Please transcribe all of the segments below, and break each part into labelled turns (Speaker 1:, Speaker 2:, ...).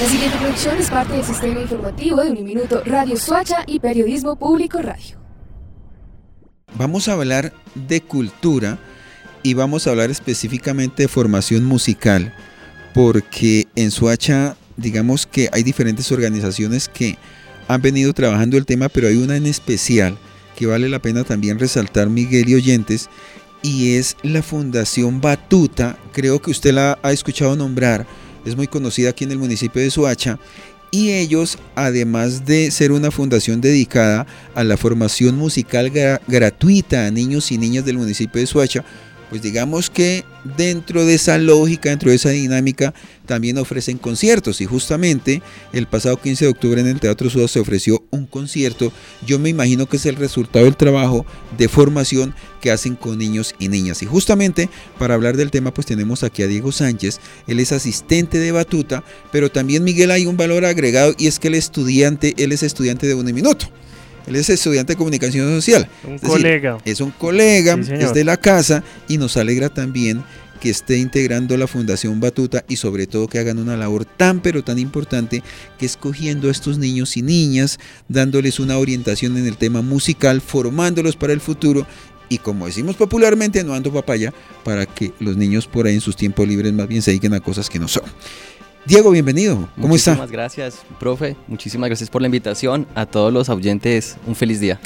Speaker 1: La siguiente producción es parte del sistema informativo de Uniminuto Radio Suacha y Periodismo Público Radio.
Speaker 2: Vamos a hablar de cultura y vamos a hablar específicamente de formación musical, porque en Suacha, digamos que hay diferentes organizaciones que han venido trabajando el tema, pero hay una en especial que vale la pena también resaltar, Miguel y oyentes, y es la Fundación Batuta. Creo que usted la ha escuchado nombrar, es muy conocida aquí en el municipio de Suacha. Y ellos, además de ser una fundación dedicada a la formación musical gratuita a niños y niñas del municipio de Suacha, pues digamos que dentro de esa lógica, dentro de esa dinámica, también ofrecen conciertos. Y justamente el pasado 15 de octubre en el Teatro Suda se ofreció un concierto. Yo me imagino que es el resultado del trabajo de formación que hacen con niños y niñas. Y justamente para hablar del tema, pues tenemos aquí a Diego Sánchez. Él es asistente de batuta, pero también Miguel hay un valor agregado y es que el estudiante, él es estudiante de un minuto. Él es estudiante de comunicación social.
Speaker 3: Un colega.
Speaker 2: es un colega, es de la casa y nos alegra también que esté integrando la Fundación Batuta y sobre todo que hagan una labor tan pero tan importante que escogiendo a estos niños y niñas, dándoles una orientación en el tema musical, formándolos para el futuro y como decimos popularmente, no ando papaya, para que los niños por ahí en sus tiempos libres más bien se dediquen a cosas que no son. Diego, bienvenido. ¿Cómo
Speaker 4: está? Muchísimas gracias, profe. Muchísimas gracias por la invitación. A todos los oyentes, un feliz día.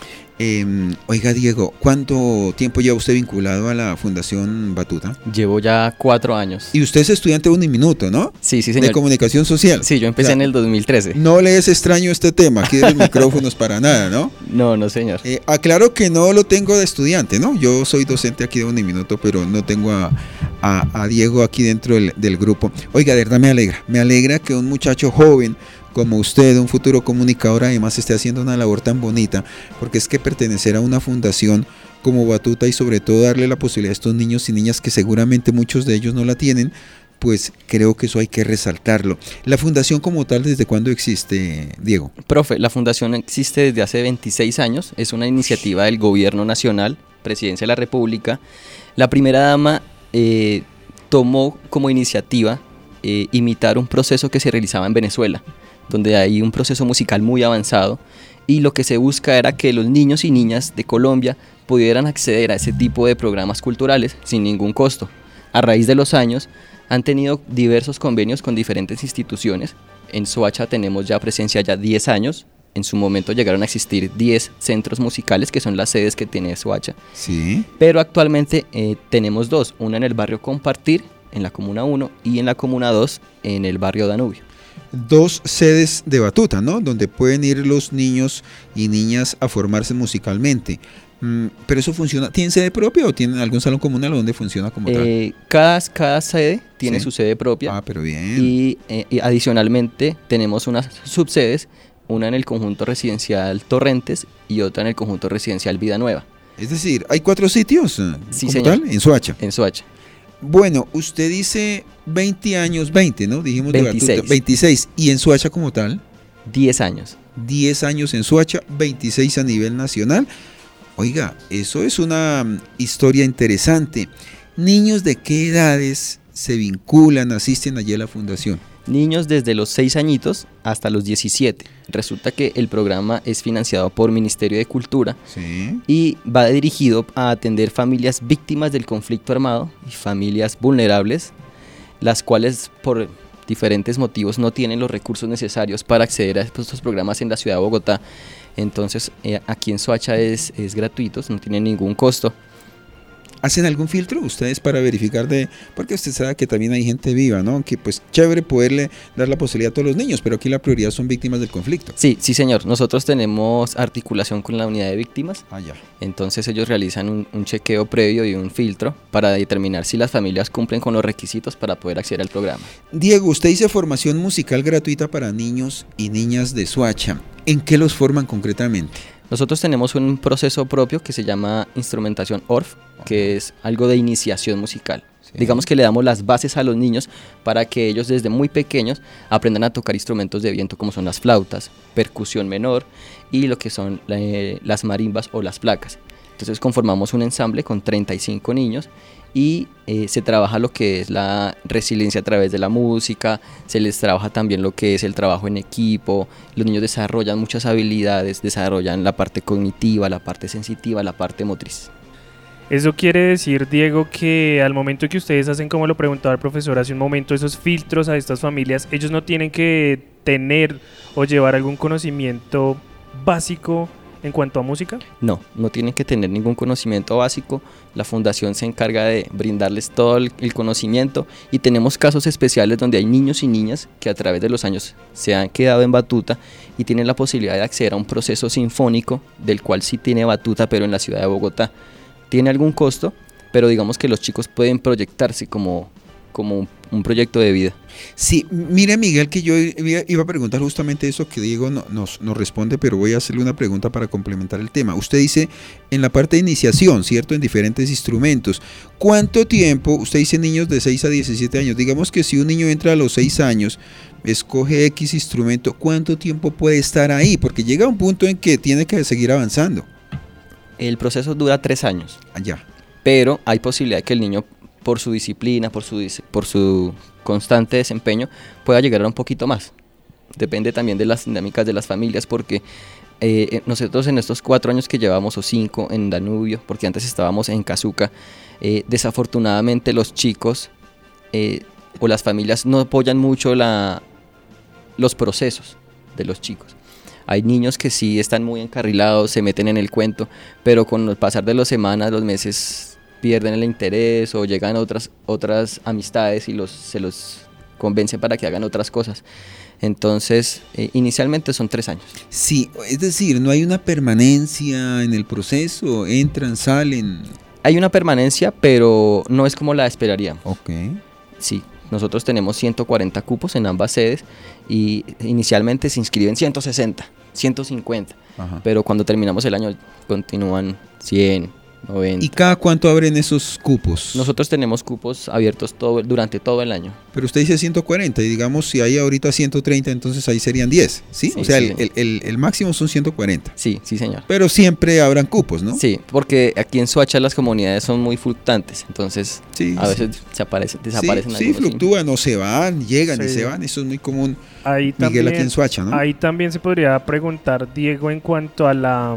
Speaker 2: Em, oiga, Diego, ¿cuánto tiempo lleva usted vinculado a la Fundación Batuta?
Speaker 4: Llevo ya cuatro años.
Speaker 2: Y usted es estudiante de Uniminuto, ¿no?
Speaker 4: Sí, sí, señor.
Speaker 2: De comunicación social.
Speaker 4: Sí, yo empecé en el 2013.
Speaker 2: No le es extraño este tema aquí de los micrófonos para nada, ¿no?
Speaker 4: No, no, señor.
Speaker 2: Eh, aclaro que no lo tengo de estudiante, ¿no? Yo soy docente aquí de Uniminuto, pero no tengo a, Diego aquí dentro del, del grupo. Oiga, de verdad me alegra. Me alegra que un muchacho joven como usted, un futuro comunicador, además esté haciendo una labor tan bonita, porque es que pertenecer a una fundación como Batuta y sobre todo darle la posibilidad a estos niños y niñas que seguramente muchos de ellos no la tienen, pues creo que eso hay que resaltarlo. ¿La fundación como tal desde cuándo existe, Diego?
Speaker 4: Profe, la fundación existe desde hace 26 años, es una iniciativa del gobierno nacional, presidencia de la República. La primera dama eh, tomó como iniciativa eh, imitar un proceso que se realizaba en Venezuela donde hay un proceso musical muy avanzado y lo que se busca era que los niños y niñas de Colombia pudieran acceder a ese tipo de programas culturales sin ningún costo. A raíz de los años han tenido diversos convenios con diferentes instituciones. En Soacha tenemos ya presencia ya 10 años. En su momento llegaron a existir 10 centros musicales que son las sedes que tiene Soacha.
Speaker 2: Sí.
Speaker 4: Pero actualmente eh, tenemos dos, una en el barrio Compartir, en la Comuna 1, y en la Comuna 2, en el barrio Danubio
Speaker 2: dos sedes de batuta, ¿no? Donde pueden ir los niños y niñas a formarse musicalmente. Mm, pero eso funciona, ¿tienen sede propia o tienen algún salón comunal donde funciona como tal?
Speaker 4: Eh, cada, cada sede tiene su sede propia.
Speaker 2: Ah, pero bien.
Speaker 4: Y, eh, y, adicionalmente tenemos unas subsedes, una en el conjunto residencial Torrentes y otra en el conjunto residencial Vida Nueva.
Speaker 2: Es decir, hay cuatro sitios eh,
Speaker 4: sí, señor.
Speaker 2: en Soacha.
Speaker 4: En Soacha.
Speaker 2: Bueno, usted dice 20 años, 20, ¿no? Dijimos
Speaker 4: 26.
Speaker 2: 26. ¿Y en Suacha como tal?
Speaker 4: 10 años.
Speaker 2: 10 años en Suacha, 26 a nivel nacional. Oiga, eso es una mm, historia interesante. ¿Niños de qué edades se vinculan, asisten allí a la fundación?
Speaker 4: Niños desde los 6 añitos hasta los 17. Resulta que el programa es financiado por Ministerio de Cultura y va dirigido a atender familias víctimas del conflicto armado y familias vulnerables, las cuales por diferentes motivos no tienen los recursos necesarios para acceder a estos programas en la ciudad de Bogotá. Entonces eh, aquí en Soacha es, es gratuito, no tiene ningún costo.
Speaker 2: ¿Hacen algún filtro ustedes para verificar de, porque usted sabe que también hay gente viva, ¿no? Que pues chévere poderle dar la posibilidad a todos los niños, pero aquí la prioridad son víctimas del conflicto.
Speaker 4: Sí, sí señor, nosotros tenemos articulación con la unidad de víctimas.
Speaker 2: Ah, ya.
Speaker 4: Entonces ellos realizan un, chequeo previo y un filtro para determinar si las familias cumplen con los requisitos para poder acceder al programa.
Speaker 2: Diego, usted dice formación musical gratuita para niños y niñas de Suacha. ¿En qué los forman concretamente?
Speaker 4: Nosotros tenemos un proceso propio que se llama instrumentación ORF, que es algo de iniciación musical. Digamos que le damos las bases a los niños para que ellos desde muy pequeños aprendan a tocar instrumentos de viento como son las flautas, percusión menor y lo que son eh, las marimbas o las placas. Entonces conformamos un ensamble con 35 niños y eh, se trabaja lo que es la resiliencia a través de la música, se les trabaja también lo que es el trabajo en equipo, los niños desarrollan muchas habilidades, desarrollan la parte cognitiva, la parte sensitiva, la parte motriz.
Speaker 3: Eso quiere decir, Diego, que al momento que ustedes hacen, como lo preguntaba el profesor hace un momento, esos filtros a estas familias, ellos no tienen que tener o llevar algún conocimiento básico en cuanto a música?
Speaker 4: No, no tienen que tener ningún conocimiento básico. La fundación se encarga de brindarles todo el, conocimiento y tenemos casos especiales donde hay niños y niñas que a través de los años se han quedado en batuta y tienen la posibilidad de acceder a un proceso sinfónico del cual sí tiene batuta pero en la ciudad de Bogotá. Tiene algún costo, pero digamos que los chicos pueden proyectarse como, como un un proyecto de vida.
Speaker 2: Sí, mire Miguel que yo iba a preguntar justamente eso que Diego nos, nos responde, pero voy a hacerle una pregunta para complementar el tema. Usted dice en la parte de iniciación, ¿cierto? En diferentes instrumentos. ¿Cuánto tiempo, usted dice niños de 6 a 17 años, digamos que si un niño entra a los 6 años, escoge X instrumento, ¿cuánto tiempo puede estar ahí? Porque llega un punto en que tiene que seguir avanzando.
Speaker 4: El proceso dura tres años.
Speaker 2: Allá.
Speaker 4: Ah, pero hay posibilidad de que el niño por su disciplina, por su, por su constante desempeño, pueda llegar a un poquito más. Depende también de las dinámicas de las familias, porque eh, eh, nosotros en estos cuatro años que llevamos, o cinco, en Danubio, porque antes estábamos en Cazuca, eh, desafortunadamente los chicos o las familias no apoyan mucho la, los procesos de los chicos. Hay niños que sí están muy encarrilados, se meten en el cuento, pero con el pasar de las semanas, los meses, pierden el interés o llegan otras, otras amistades y los, se los convencen para que hagan otras cosas. Entonces, eh, inicialmente son tres años.
Speaker 2: Sí, es decir, no hay una permanencia en el proceso, entran, salen.
Speaker 4: Hay una permanencia, pero no es como la esperaríamos.
Speaker 2: Ok.
Speaker 4: Sí, nosotros tenemos 140 cupos en ambas sedes y inicialmente se inscriben 160, 150, pero cuando terminamos el año continúan 100,
Speaker 2: ¿Y cada cuánto abren esos cupos?
Speaker 4: Nosotros tenemos cupos abiertos todo, durante todo el año.
Speaker 2: Pero usted dice 140 y digamos si hay ahorita 130, entonces ahí serían 10, ¿sí? o sea, el, máximo son 140.
Speaker 4: Sí, sí, señor.
Speaker 2: Pero siempre abran cupos, ¿no?
Speaker 4: Sí, porque aquí en Soacha las comunidades son muy fluctuantes, entonces a veces se aparecen, desaparecen.
Speaker 2: Sí, fluctúan o se van, llegan y se van, eso es muy común.
Speaker 3: Ahí Miguel aquí en Soacha, ¿no? Ahí también se podría preguntar, Diego, en cuanto a la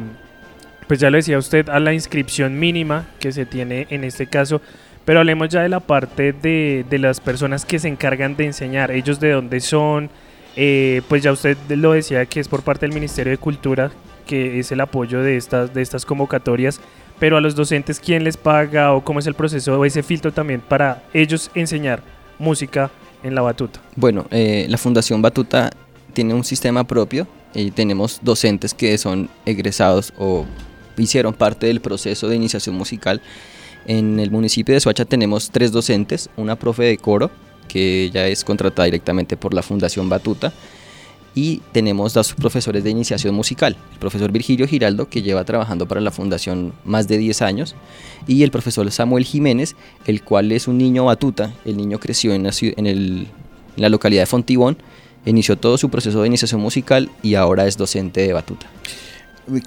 Speaker 3: pues ya lo decía usted, a la inscripción mínima que se tiene en este caso. Pero hablemos ya de la parte de, de las personas que se encargan de enseñar, ellos de dónde son, eh, pues ya usted lo decía que es por parte del Ministerio de Cultura, que es el apoyo de estas, de estas convocatorias, pero a los docentes, ¿quién les paga o cómo es el proceso o ese filtro también para ellos enseñar música en la batuta?
Speaker 4: Bueno, eh, la Fundación Batuta tiene un sistema propio y tenemos docentes que son egresados o hicieron parte del proceso de iniciación musical. En el municipio de Soacha tenemos tres docentes, una profe de coro, que ya es contratada directamente por la Fundación Batuta, y tenemos dos profesores de iniciación musical, el profesor Virgilio Giraldo, que lleva trabajando para la Fundación más de 10 años, y el profesor Samuel Jiménez, el cual es un niño batuta, el niño creció en la, en la localidad de Fontibón, inició todo su proceso de iniciación musical y ahora es docente de batuta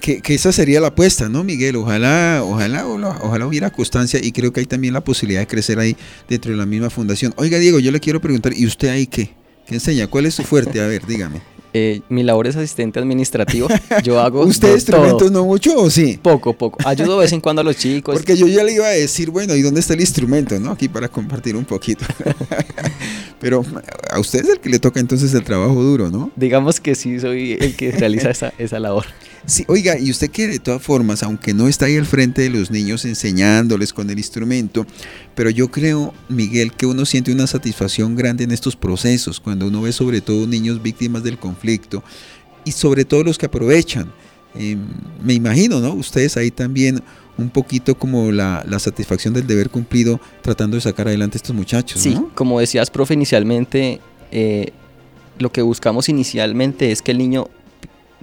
Speaker 2: que, esa sería la apuesta, ¿no, Miguel? Ojalá, ojalá, ojalá hubiera constancia y creo que hay también la posibilidad de crecer ahí dentro de la misma fundación. Oiga, Diego, yo le quiero preguntar, ¿y usted ahí qué? ¿Qué enseña? ¿Cuál es su fuerte? A ver, dígame.
Speaker 4: Eh, mi labor es asistente administrativo. Yo hago.
Speaker 2: ¿Usted instrumentos no mucho o sí?
Speaker 4: Poco, poco. Ayudo de vez en cuando a los chicos.
Speaker 2: Porque yo ya le iba a decir, bueno, ¿y dónde está el instrumento? ¿No? Aquí para compartir un poquito. Pero a usted es el que le toca entonces el trabajo duro, ¿no?
Speaker 4: Digamos que sí, soy el que realiza esa, esa labor.
Speaker 2: Sí, oiga, y usted que de todas formas, aunque no está ahí al frente de los niños enseñándoles con el instrumento, pero yo creo, Miguel, que uno siente una satisfacción grande en estos procesos, cuando uno ve sobre todo niños víctimas del conflicto y sobre todo los que aprovechan. Em, me imagino, ¿no? Ustedes ahí también un poquito como la, satisfacción del deber cumplido tratando de sacar adelante a estos muchachos.
Speaker 4: Sí, como decías, profe, inicialmente, eh, lo que buscamos inicialmente es que el niño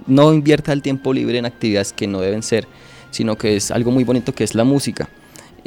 Speaker 4: no invierta el tiempo libre en actividades que no deben ser, sino que es algo muy bonito que es la música.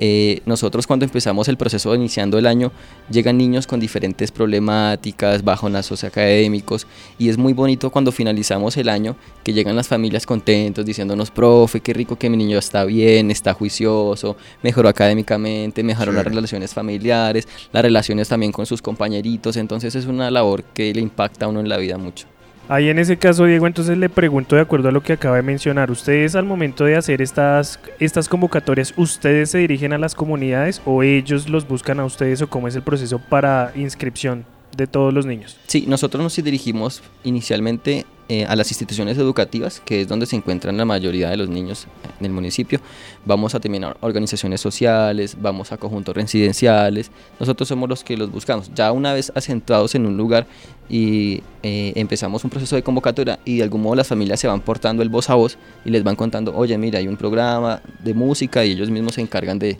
Speaker 4: Eh, nosotros cuando empezamos el proceso iniciando el año, llegan niños con diferentes problemáticas, bajonazos académicos, y es muy bonito cuando finalizamos el año que llegan las familias contentos diciéndonos, profe, qué rico que mi niño está bien, está juicioso, mejoró académicamente, mejoró las relaciones familiares, las relaciones también con sus compañeritos, entonces es una labor que le impacta a uno en la vida mucho.
Speaker 3: Ahí en ese caso, Diego, entonces le pregunto de acuerdo a lo que acaba de mencionar, ¿ustedes al momento de hacer estas, estas convocatorias, ustedes se dirigen a las comunidades o ellos los buscan a ustedes o cómo es el proceso para inscripción de todos los niños?
Speaker 4: Sí, nosotros nos dirigimos inicialmente eh, a las instituciones educativas, que es donde se encuentran la mayoría de los niños en el municipio. Vamos a terminar organizaciones sociales, vamos a conjuntos residenciales. Nosotros somos los que los buscamos. Ya una vez asentados en un lugar y eh, empezamos un proceso de convocatoria y de algún modo las familias se van portando el voz a voz y les van contando, oye, mira, hay un programa de música y ellos mismos se encargan de,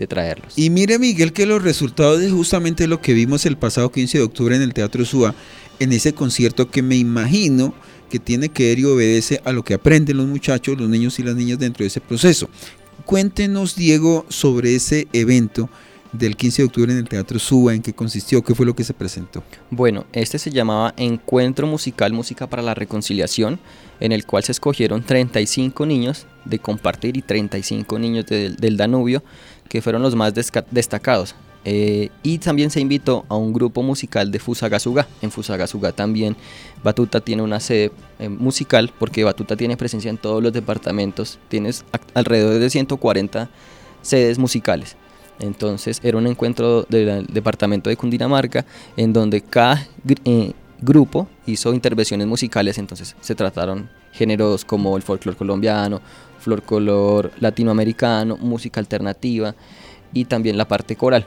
Speaker 4: de traerlos.
Speaker 2: Y mire Miguel que los resultados de justamente lo que vimos el pasado 15 de octubre en el Teatro SUA en ese concierto que me imagino que tiene que ver y obedece a lo que aprenden los muchachos, los niños y las niñas dentro de ese proceso. Cuéntenos, Diego, sobre ese evento del 15 de octubre en el Teatro Suba, en qué consistió, qué fue lo que se presentó.
Speaker 4: Bueno, este se llamaba Encuentro Musical Música para la Reconciliación, en el cual se escogieron 35 niños de compartir y 35 niños del Danubio, que fueron los más destacados. Eh, y también se invitó a un grupo musical de Fusagasugá. En Fusagasugá también Batuta tiene una sede eh, musical porque Batuta tiene presencia en todos los departamentos. Tienes alrededor de 140 sedes musicales. Entonces era un encuentro del departamento de Cundinamarca en donde cada eh, grupo hizo intervenciones musicales. Entonces se trataron géneros como el folclore colombiano, folclore latinoamericano, música alternativa y también la parte coral.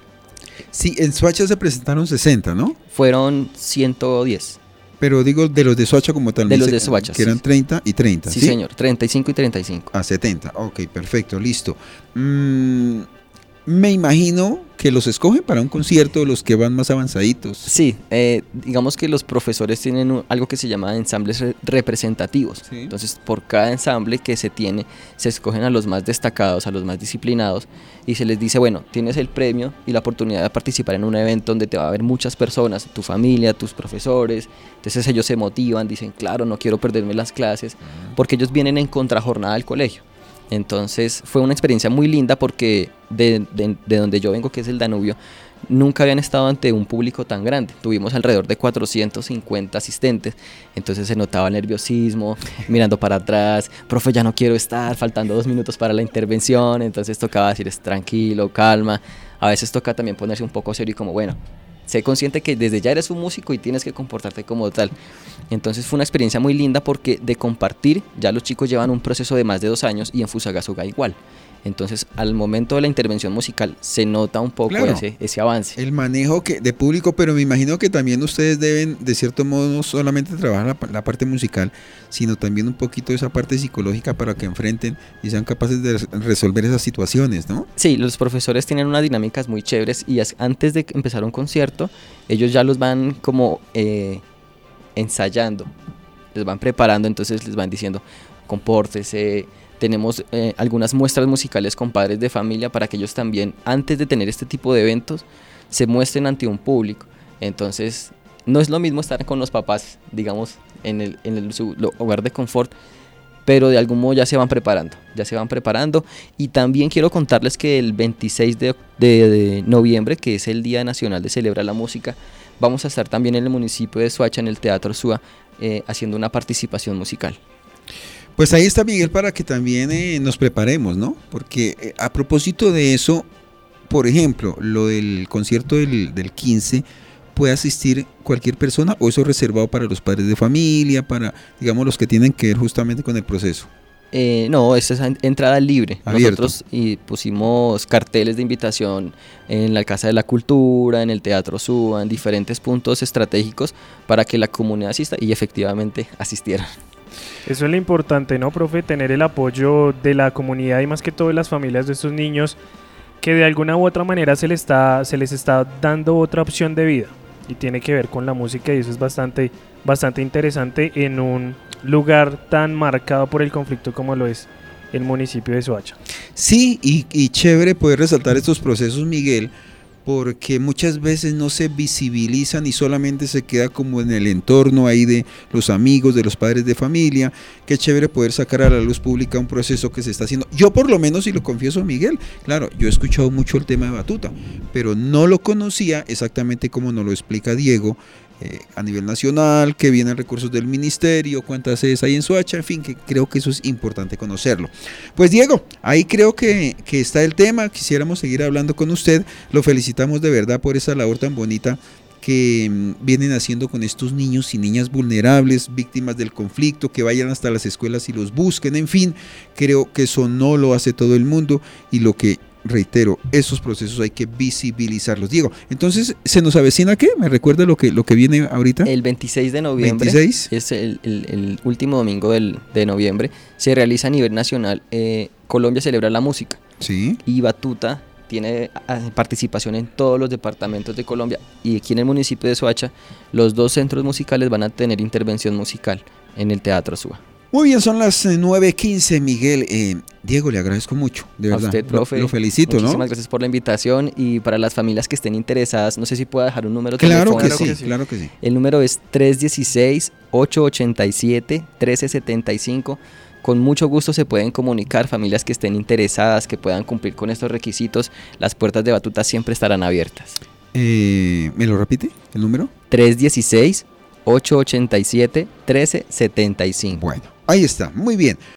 Speaker 2: Sí, en Soacha se presentaron 60, ¿no?
Speaker 4: Fueron 110.
Speaker 2: Pero digo de los de Soacha como tal.
Speaker 4: De los de Soacha.
Speaker 2: Que eran 30 y 30.
Speaker 4: Sí, señor, 35 y 35.
Speaker 2: A 70, ok, perfecto, listo. Mm, me imagino que los escogen para un concierto los que van más avanzaditos.
Speaker 4: Sí, eh, digamos que los profesores tienen algo que se llama ensambles representativos. Entonces, por cada ensamble que se tiene, se escogen a los más destacados, a los más disciplinados, y se les dice, bueno, tienes el premio y la oportunidad de participar en un evento donde te va a ver muchas personas, tu familia, tus profesores. Entonces ellos se motivan, dicen, claro, no quiero perderme las clases, porque ellos vienen en contrajornada al colegio. Entonces fue una experiencia muy linda porque de, donde yo vengo, que es el Danubio, nunca habían estado ante un público tan grande. Tuvimos alrededor de 450 asistentes, entonces se notaba el nerviosismo, mirando para atrás, profe, ya no quiero estar, faltando dos minutos para la intervención, entonces tocaba decir, tranquilo, calma. A veces toca también ponerse un poco serio y como, bueno, Sé consciente que desde ya eres un músico y tienes que comportarte como tal. Entonces fue una experiencia muy linda porque de compartir, ya los chicos llevan un proceso de más de dos años y en Fusagasugá igual. Entonces, al momento de la intervención musical se nota un poco ese, ese, avance.
Speaker 2: El manejo que, de público, pero me imagino que también ustedes deben, de cierto modo, no solamente trabajar la, parte musical, sino también un poquito esa parte psicológica para que enfrenten y sean capaces de resolver esas situaciones, ¿no?
Speaker 4: Sí, los profesores tienen unas dinámicas muy chéveres y antes de empezar un concierto, ellos ya los van como eh, ensayando, les van preparando, entonces les van diciendo, compórtese tenemos eh, algunas muestras musicales con padres de familia para que ellos también, antes de tener este tipo de eventos, se muestren ante un público. Entonces, no es lo mismo estar con los papás, digamos, en, el, en el, su hogar de confort, pero de algún modo ya se van preparando, ya se van preparando. Y también quiero contarles que el 26 de, de, noviembre, que es el Día Nacional de Celebrar la Música, vamos a estar también en el municipio de Suacha, en el Teatro Sua, eh, haciendo una participación musical.
Speaker 2: Pues ahí está Miguel para que también eh, nos preparemos, ¿no? Porque eh, a propósito de eso, por ejemplo, lo del concierto del, del 15, ¿puede asistir cualquier persona o eso es reservado para los padres de familia, para, digamos, los que tienen que ver justamente con el proceso?
Speaker 4: Eh, no, esta es entrada libre. Nosotros y pusimos carteles de invitación en la Casa de la Cultura, en el Teatro Suba, en diferentes puntos estratégicos para que la comunidad asista y efectivamente asistiera.
Speaker 3: Eso es lo importante, ¿no, profe? Tener el apoyo de la comunidad y más que todo de las familias de estos niños que de alguna u otra manera se les está, se les está dando otra opción de vida y tiene que ver con la música y eso es bastante, bastante interesante en un lugar tan marcado por el conflicto como lo es el municipio de Soacha.
Speaker 2: Sí, y, y chévere poder resaltar estos procesos, Miguel, porque muchas veces no se visibilizan y solamente se queda como en el entorno ahí de los amigos, de los padres de familia. Qué chévere poder sacar a la luz pública un proceso que se está haciendo. Yo por lo menos, y lo confieso Miguel, claro, yo he escuchado mucho el tema de Batuta, pero no lo conocía exactamente como nos lo explica Diego eh, a nivel nacional, que vienen recursos del ministerio, cuántas sedes hay en Soacha, en fin, que creo que eso es importante conocerlo. Pues Diego, ahí creo que, que está el tema, quisiéramos seguir hablando con usted, lo felicitamos de verdad por esa labor tan bonita que mm, vienen haciendo con estos niños y niñas vulnerables, víctimas del conflicto, que vayan hasta las escuelas y los busquen, en fin, creo que eso no lo hace todo el mundo y lo que reitero, esos procesos hay que visibilizarlos. Diego, entonces, ¿se nos avecina qué? ¿Me recuerda lo que, lo que viene ahorita?
Speaker 4: El 26 de noviembre, es el, último domingo del, de noviembre, se realiza a nivel nacional, eh, Colombia celebra la música.
Speaker 2: Sí.
Speaker 4: Y Batuta tiene ah, participación en todos los departamentos de Colombia y aquí en el municipio de Soacha los dos centros musicales van a tener intervención musical en el Teatro Suba.
Speaker 2: Muy bien, son las 9.15, eh, Miguel. Eh, Diego, le agradezco mucho, de verdad.
Speaker 4: A usted, profe.
Speaker 2: Lo, felicito,
Speaker 4: Muchísimas gracias por la invitación y para las familias que estén interesadas, no sé si pueda dejar un número
Speaker 2: claro Que sí, claro que sí.
Speaker 4: El número es 316-887-1375. Con mucho gusto se pueden comunicar familias que estén interesadas, que puedan cumplir con estos requisitos. Las puertas de Batuta siempre estarán abiertas.
Speaker 2: Eh, ¿Me lo repite el número?
Speaker 4: 316 887 1375.
Speaker 2: Bueno, ahí está, muy bien.